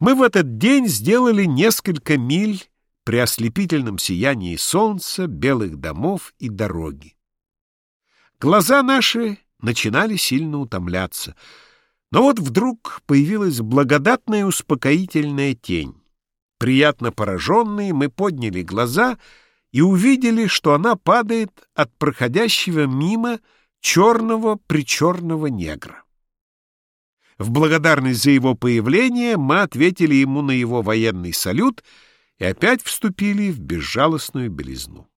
Мы в этот день сделали несколько миль при ослепительном сиянии солнца, белых домов и дороги. Глаза наши начинали сильно утомляться, но вот вдруг появилась благодатная успокоительная тень. Приятно пораженные, мы подняли глаза и увидели, что она падает от проходящего мимо черного-причерного негра. В благодарность за его появление мы ответили ему на его военный салют и опять вступили в безжалостную белизну.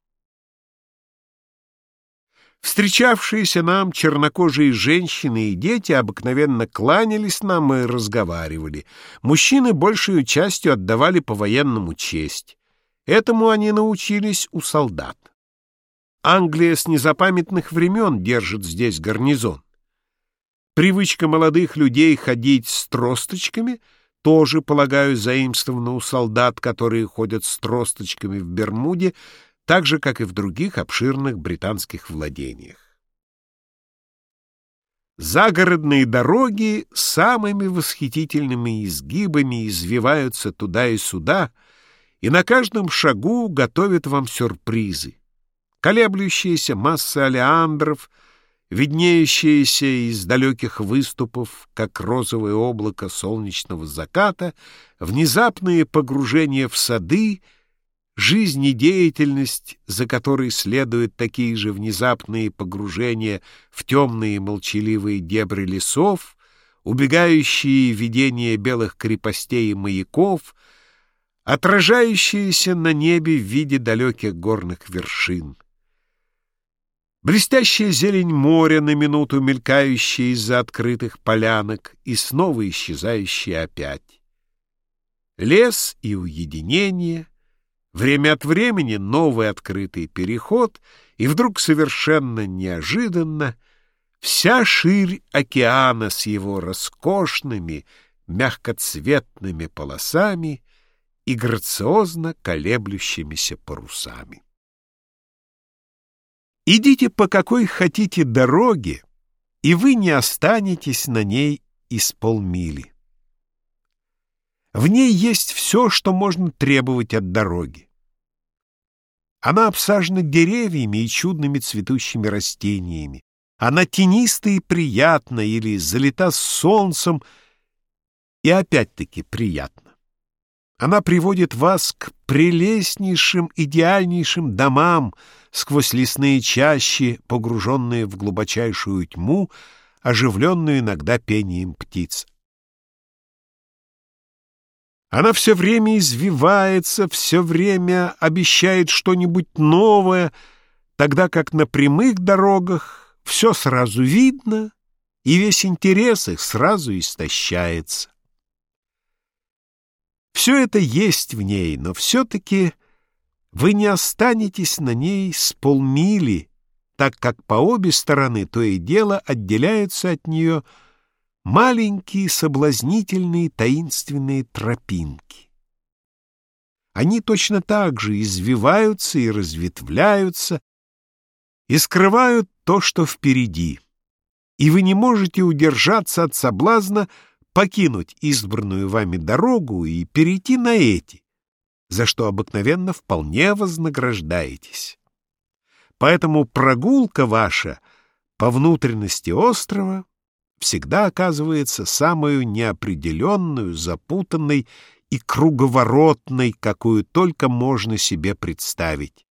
Встречавшиеся нам чернокожие женщины и дети обыкновенно кланялись нам и разговаривали. Мужчины большую частью отдавали по-военному честь. Этому они научились у солдат. Англия с незапамятных времен держит здесь гарнизон. Привычка молодых людей ходить с тросточками тоже, полагаю, заимствована у солдат, которые ходят с тросточками в Бермуде, так же, как и в других обширных британских владениях. Загородные дороги самыми восхитительными изгибами извиваются туда и сюда, и на каждом шагу готовят вам сюрпризы. Колеблющиеся массы олеандров — виднеющееся из далеких выступов, как розовое облако солнечного заката, внезапные погружения в сады, жизнедеятельность, за которой следуют такие же внезапные погружения в темные молчаливые дебри лесов, убегающие видения белых крепостей и маяков, отражающиеся на небе в виде далеких горных вершин. Блестящая зелень моря, на минуту мелькающая из-за открытых полянок и снова исчезающая опять. Лес и уединение, время от времени новый открытый переход, и вдруг совершенно неожиданно вся ширь океана с его роскошными, мягкоцветными полосами и грациозно колеблющимися парусами. Идите по какой хотите дороге, и вы не останетесь на ней из полмили. В ней есть все, что можно требовать от дороги. Она обсажена деревьями и чудными цветущими растениями. Она тениста и приятна или залита солнцем и опять-таки приятна. Она приводит вас к прелестнейшим, идеальнейшим домам сквозь лесные чащи, погруженные в глубочайшую тьму, оживленную иногда пением птиц. Она все время извивается, все время обещает что-нибудь новое, тогда как на прямых дорогах все сразу видно, и весь интерес их сразу истощается. Все это есть в ней, но все-таки вы не останетесь на ней с полмили, так как по обе стороны то и дело отделяются от нее маленькие соблазнительные таинственные тропинки. Они точно так же извиваются и разветвляются, и скрывают то, что впереди, и вы не можете удержаться от соблазна покинуть избранную вами дорогу и перейти на эти, за что обыкновенно вполне вознаграждаетесь. Поэтому прогулка ваша по внутренности острова всегда оказывается самую неопределенную, запутанной и круговоротной, какую только можно себе представить.